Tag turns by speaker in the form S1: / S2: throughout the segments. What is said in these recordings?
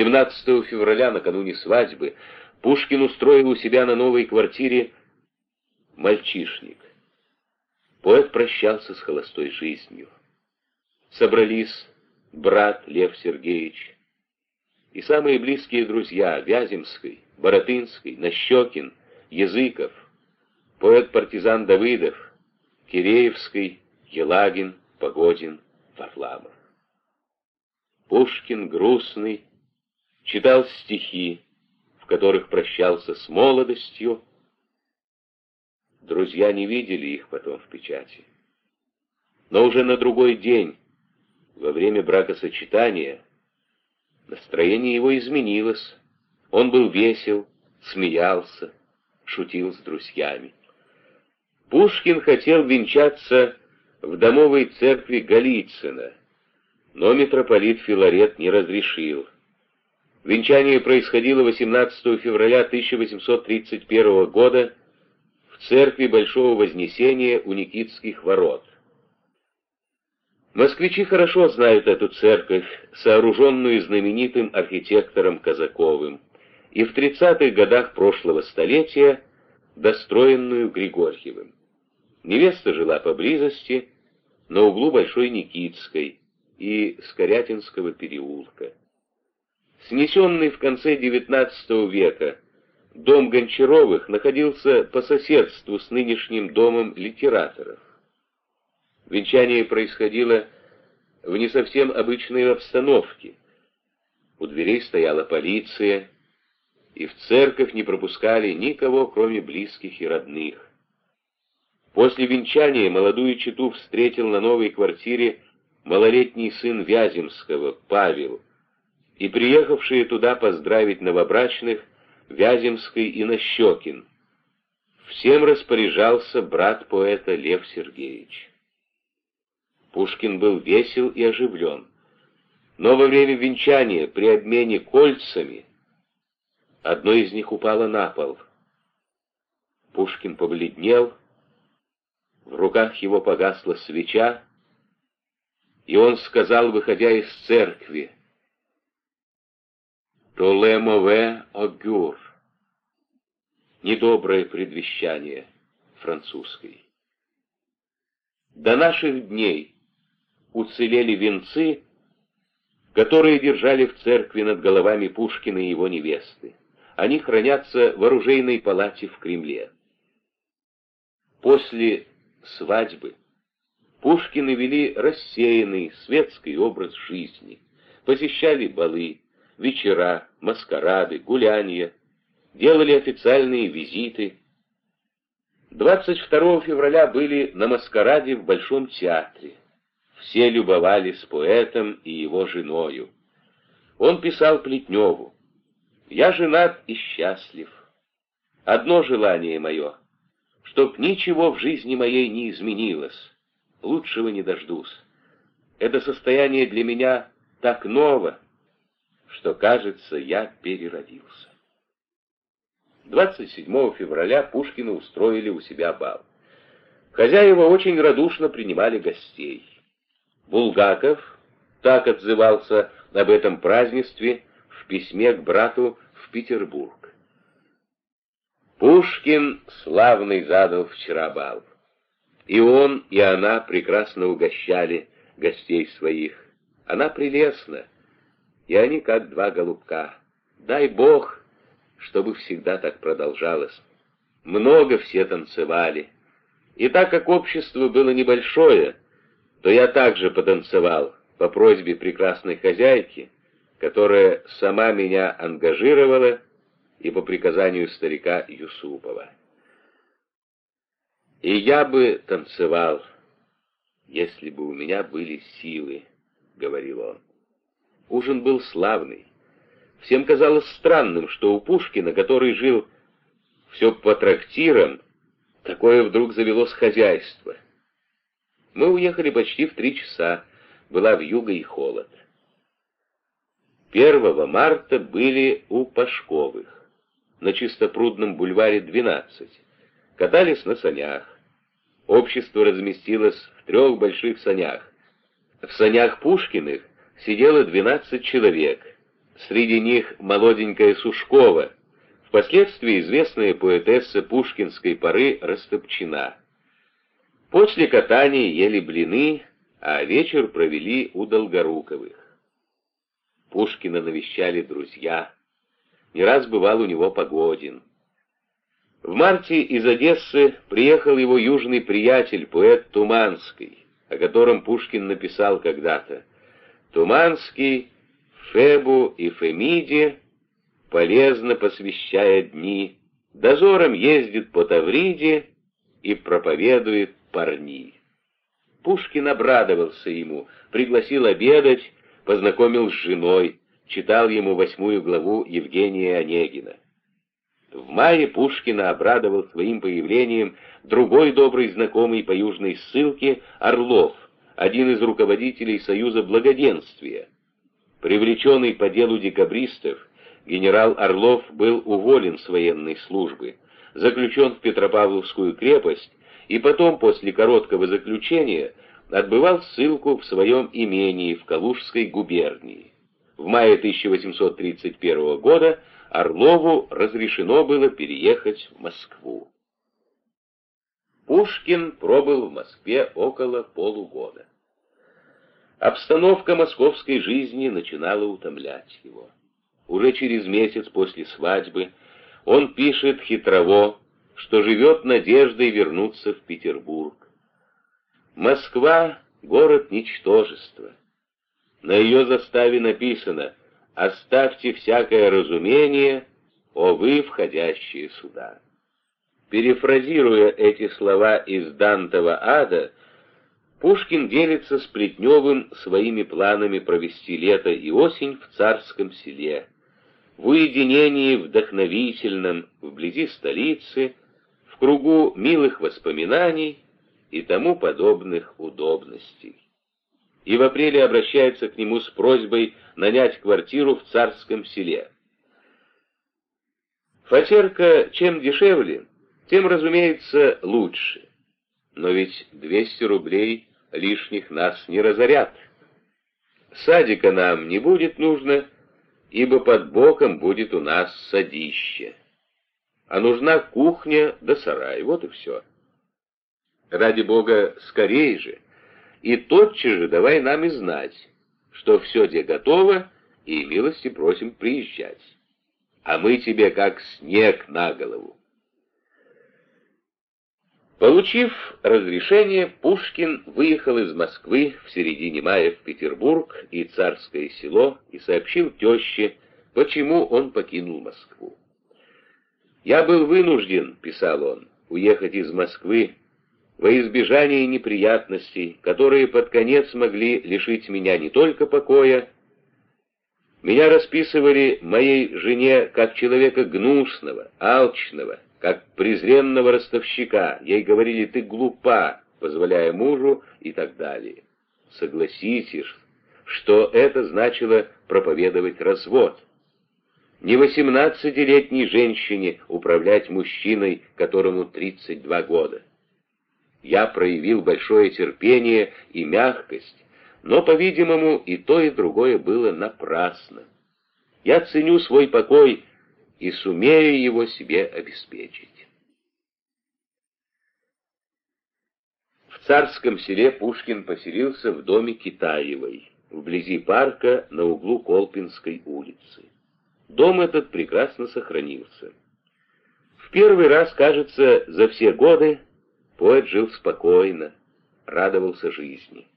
S1: 17 февраля, накануне свадьбы, Пушкин устроил у себя на новой квартире мальчишник. Поэт прощался с холостой жизнью. Собрались брат Лев Сергеевич и самые близкие друзья Вяземской, Боротынской, Нащекин, Языков, поэт-партизан Давыдов, Киреевский, Елагин, Погодин, Варламов. Пушкин, грустный, читал стихи, в которых прощался с молодостью. Друзья не видели их потом в печати. Но уже на другой день, во время бракосочетания, настроение его изменилось. Он был весел, смеялся, шутил с друзьями. Пушкин хотел венчаться в домовой церкви Голицына, но митрополит Филарет не разрешил. Венчание происходило 18 февраля 1831 года в церкви Большого Вознесения у Никитских ворот. Москвичи хорошо знают эту церковь, сооруженную знаменитым архитектором Казаковым, и в 30-х годах прошлого столетия достроенную Григорьевым. Невеста жила поблизости, на углу Большой Никитской и Скорятинского переулка. Снесенный в конце XIX века дом Гончаровых находился по соседству с нынешним домом литераторов. Венчание происходило в не совсем обычной обстановке. У дверей стояла полиция, и в церковь не пропускали никого, кроме близких и родных. После венчания молодую чету встретил на новой квартире малолетний сын Вяземского, Павел, и приехавшие туда поздравить новобрачных Вяземский и Нащекин. Всем распоряжался брат поэта Лев Сергеевич. Пушкин был весел и оживлен. Но во время венчания, при обмене кольцами, одно из них упало на пол. Пушкин побледнел, в руках его погасла свеча, и он сказал, выходя из церкви, «Толе мове огюр» — недоброе предвещание французской. До наших дней уцелели венцы, которые держали в церкви над головами Пушкина и его невесты. Они хранятся в оружейной палате в Кремле. После свадьбы Пушкины вели рассеянный светский образ жизни, посещали балы, вечера, маскарады, гуляния, делали официальные визиты. 22 февраля были на маскараде в Большом театре. Все любовались поэтом и его женою. Он писал Плетневу, «Я женат и счастлив. Одно желание мое, чтоб ничего в жизни моей не изменилось, лучшего не дождусь. Это состояние для меня так ново, что, кажется, я переродился». 27 февраля Пушкина устроили у себя бал. Хозяева очень радушно принимали гостей. Булгаков так отзывался об этом празднестве в письме к брату в Петербург. Пушкин славный задал вчера бал. И он, и она прекрасно угощали гостей своих. Она прелестна, и они как два голубка. Дай Бог, чтобы всегда так продолжалось. Много все танцевали. И так как общество было небольшое, то я также потанцевал по просьбе прекрасной хозяйки, которая сама меня ангажировала и по приказанию старика Юсупова. И я бы танцевал, если бы у меня были силы, — говорил он. Ужин был славный. Всем казалось странным, что у Пушкина, который жил все по трактирам, такое вдруг завелось хозяйство — мы уехали почти в три часа, была вьюга и холод. 1 марта были у Пашковых, на Чистопрудном бульваре 12. Катались на санях. Общество разместилось в трех больших санях. В санях Пушкиных сидело 12 человек. среди них молоденькая Сушкова, впоследствии известная поэтесса пушкинской поры Растопчина. После катания ели блины, а вечер провели у Долгоруковых. Пушкина навещали друзья. Не раз бывал у него Погодин. В марте из Одессы приехал его южный приятель, поэт Туманский, о котором Пушкин написал когда-то. Туманский, Фебу и Фемиде, полезно посвящая дни, дозором ездит по Тавриде и проповедует парни. Пушкин обрадовался ему, пригласил обедать, познакомил с женой, читал ему восьмую главу Евгения Онегина. В мае Пушкина обрадовал своим появлением другой добрый знакомый по южной ссылке Орлов, один из руководителей Союза Благоденствия. Привлеченный по делу декабристов, генерал Орлов был уволен с военной службы, заключен в Петропавловскую крепость и потом, после короткого заключения, отбывал ссылку в своем имении в Калужской губернии. В мае 1831 года Орлову разрешено было переехать в Москву. Пушкин пробыл в Москве около полугода. Обстановка московской жизни начинала утомлять его. Уже через месяц после свадьбы он пишет хитрово, что живет надеждой вернуться в Петербург. Москва — город ничтожества. На ее заставе написано «Оставьте всякое разумение, о вы, входящие сюда». Перефразируя эти слова из Дантова ада, Пушкин делится с Плетневым своими планами провести лето и осень в царском селе, в уединении вдохновительном, вблизи столицы, в кругу милых воспоминаний и тому подобных удобностей. И в апреле обращается к нему с просьбой нанять квартиру в царском селе. Фатерка чем дешевле, тем, разумеется, лучше. Но ведь 200 рублей лишних нас не разорят. Садика нам не будет нужно, ибо под боком будет у нас садище. А нужна кухня да сарай, вот и все. Ради бога, скорей же, и тотчас же давай нам и знать, что все где готово, и милости просим приезжать. А мы тебе как снег на голову. Получив разрешение, Пушкин выехал из Москвы в середине мая в Петербург и Царское село и сообщил теще, почему он покинул Москву. «Я был вынужден, — писал он, — уехать из Москвы во избежание неприятностей, которые под конец могли лишить меня не только покоя, меня расписывали моей жене как человека гнусного, алчного, как презренного ростовщика. Ей говорили «ты глупа», позволяя мужу и так далее. Согласитесь, что это значило проповедовать развод. Не восемнадцатилетней женщине управлять мужчиной, которому 32 года. Я проявил большое терпение и мягкость, но, по-видимому, и то, и другое было напрасно. Я ценю свой покой и сумею его себе обеспечить. В царском селе Пушкин поселился в доме Китаевой, вблизи парка на углу Колпинской улицы. Дом этот прекрасно сохранился. В первый раз, кажется, за все годы поэт жил спокойно, радовался жизни.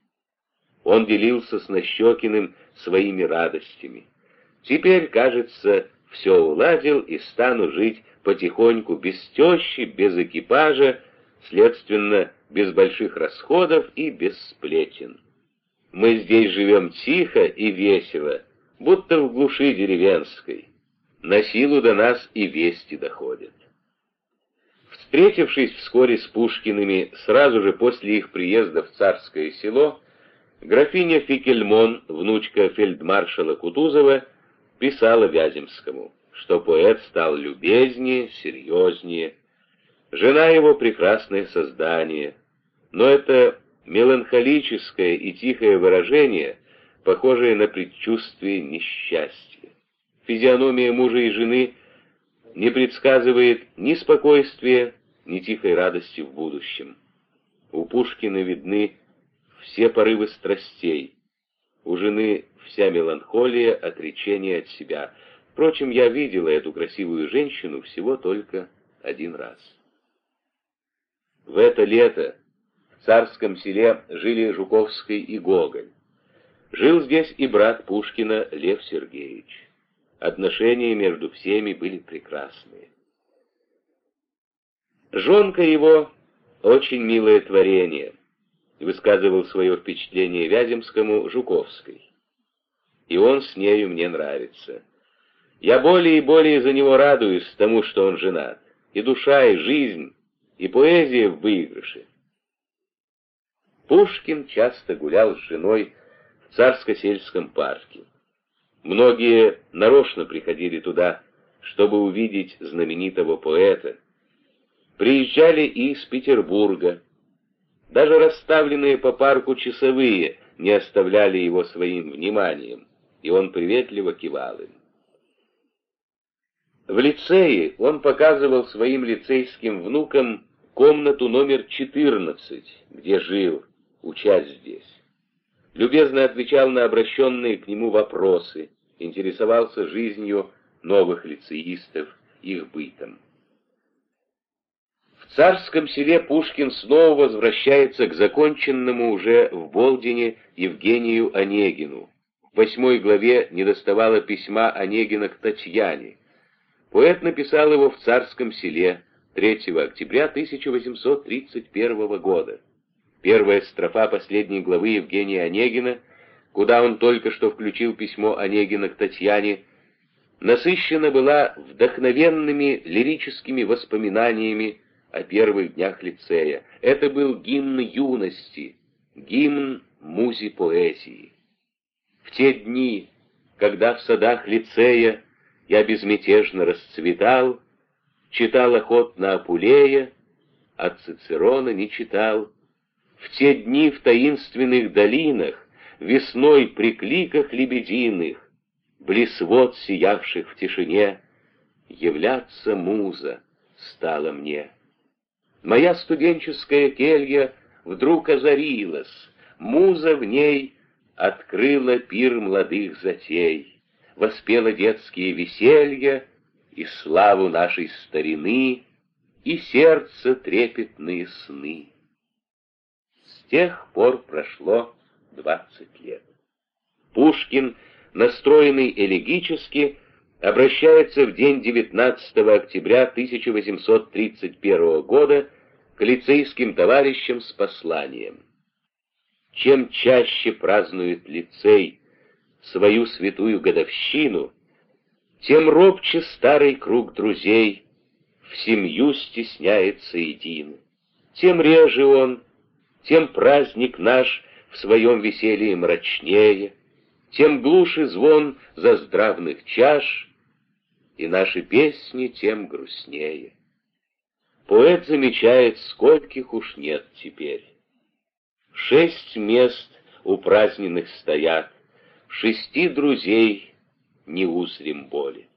S1: Он делился с Нащекиным своими радостями. Теперь, кажется, все уладил и стану жить потихоньку, без тещи, без экипажа, следственно, без больших расходов и без сплетен. Мы здесь живем тихо и весело, будто в глуши деревенской. На силу до нас и вести доходят. Встретившись вскоре с Пушкиными сразу же после их приезда в царское село, графиня Фикельмон, внучка фельдмаршала Кутузова, писала Вяземскому, что поэт стал любезнее, серьезнее. Жена его прекрасное создание, но это меланхолическое и тихое выражение, похожее на предчувствие несчастья. Физиономия мужа и жены не предсказывает ни спокойствия, ни тихой радости в будущем. У Пушкина видны все порывы страстей, у жены вся меланхолия, отречение от себя. Впрочем, я видела эту красивую женщину всего только один раз. В это лето в царском селе жили Жуковский и Гоголь. Жил здесь и брат Пушкина Лев Сергеевич. Отношения между всеми были прекрасные. Жонка его — очень милое творение, высказывал свое впечатление Вяземскому Жуковской. И он с нею мне нравится. Я более и более за него радуюсь тому, что он женат. И душа, и жизнь, и поэзия в выигрыше. Пушкин часто гулял с женой в царско-сельском парке. Многие нарочно приходили туда, чтобы увидеть знаменитого поэта. Приезжали и из Петербурга. Даже расставленные по парку часовые не оставляли его своим вниманием, и он приветливо кивал им. В лицее он показывал своим лицейским внукам комнату номер 14, где жил, учась здесь. Любезно отвечал на обращенные к нему вопросы, интересовался жизнью новых лицеистов, их бытом. В царском селе Пушкин снова возвращается к законченному уже в Болдине Евгению Онегину. В восьмой главе недоставало письма Онегина к Татьяне. Поэт написал его в царском селе 3 октября 1831 года. Первая строфа последней главы Евгения Онегина, куда он только что включил письмо Онегина к Татьяне, насыщена была вдохновенными лирическими воспоминаниями о первых днях лицея. Это был гимн юности, гимн музи поэзии. В те дни, когда в садах лицея я безмятежно расцветал, читал охотно Апулея, от Цицерона не читал. В те дни в таинственных долинах, весной при кликах лебединых, близ сиявших в тишине, являться муза стала мне. Моя студенческая келья вдруг озарилась, муза в ней открыла пир молодых затей, воспела детские веселья, и славу нашей старины, и сердце трепетные сны. С тех пор прошло двадцать лет. Пушкин, настроенный элегически, обращается в день 19 октября 1831 года к лицейским товарищам с посланием. Чем чаще празднует лицей свою святую годовщину, тем робче старый круг друзей в семью стесняется един. Тем реже он, тем праздник наш в своем веселье мрачнее, тем глуше звон заздравных чаш, и наши песни тем грустнее. Поэт замечает, скольких уж нет теперь. Шесть мест у праздненных стоят, шести друзей не узрим боли.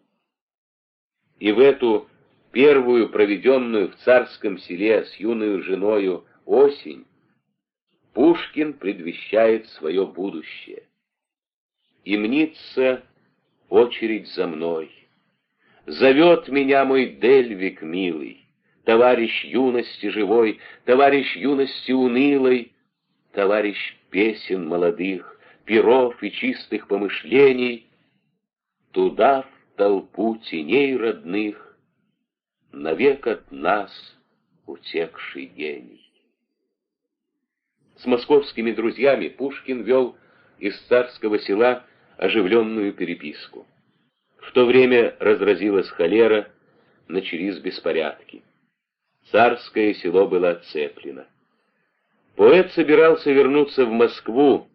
S1: И в эту первую проведенную в царском селе с юной женою осень Пушкин предвещает свое будущее. И мнится очередь за мной. Зовет меня мой Дельвик милый, Товарищ юности живой, Товарищ юности унылой, Товарищ песен молодых, Перов и чистых помышлений, Туда, в толпу теней родных, Навек от нас утекший гений. С московскими друзьями Пушкин вел из царского села оживленную переписку. В то время разразилась холера, начались беспорядки. Царское село было отцеплено. Поэт собирался вернуться в Москву,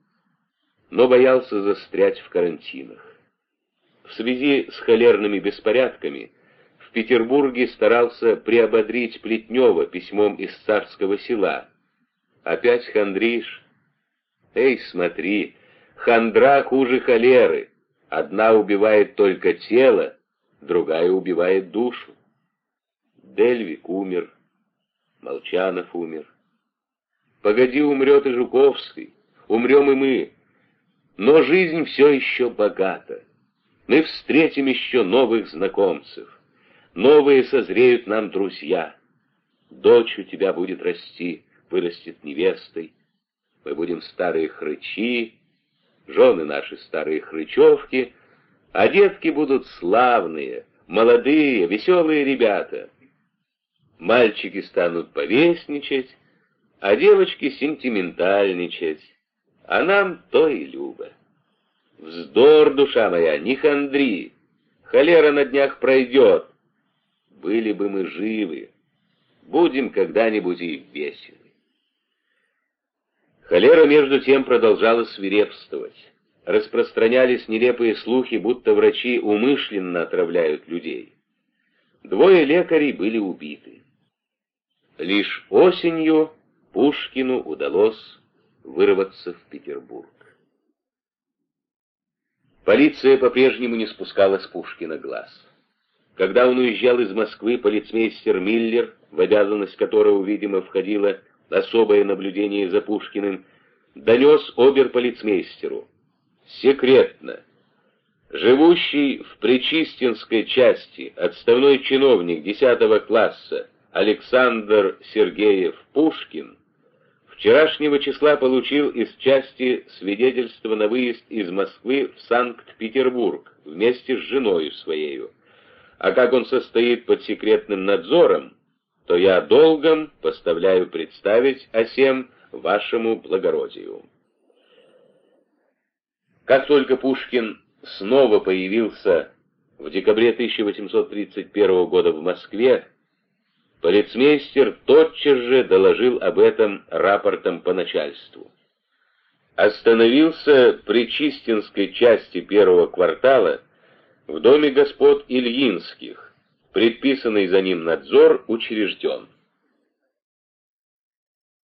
S1: но боялся застрять в карантинах. В связи с холерными беспорядками в Петербурге старался приободрить Плетнева письмом из царского села. Опять хандришь? Эй, смотри, хандра хуже холеры. Одна убивает только тело, другая убивает душу. Дельвик умер, Молчанов умер. Погоди, умрет и Жуковский, умрем и мы. Но жизнь все еще богата. Мы встретим еще новых знакомцев. Новые созреют нам друзья. Дочь у тебя будет расти, вырастет невестой. Мы будем старые хрычи, жены наши старые хрычевки, а детки будут славные, молодые, веселые ребята. Мальчики станут повесничать, а девочки сентиментальничать, а нам то и любо. Вздор, душа моя, не хандри, холера на днях пройдет. Были бы мы живы, будем когда-нибудь и веселы. Холера, между тем, продолжала свирепствовать. Распространялись нелепые слухи, будто врачи умышленно отравляют людей. Двое лекарей были убиты. Лишь осенью Пушкину удалось вырваться в Петербург. Полиция по-прежнему не спускала с Пушкина глаз. Когда он уезжал из Москвы, полицмейстер Миллер, в обязанность которого, видимо, входило особое наблюдение за Пушкиным, донес оберполицмейстеру. Секретно. Живущий в Причистинской части отставной чиновник 10 класса Александр Сергеев Пушкин вчерашнего числа получил из части свидетельство на выезд из Москвы в Санкт-Петербург вместе с женой своею. А как он состоит под секретным надзором, то я долгом поставляю представить о сем вашему благородию. Как только Пушкин снова появился в декабре 1831 года в Москве, Полицмейстер тотчас же доложил об этом рапортом по начальству. Остановился при Чистинской части первого квартала в доме господ Ильинских. Предписанный за ним надзор учрежден.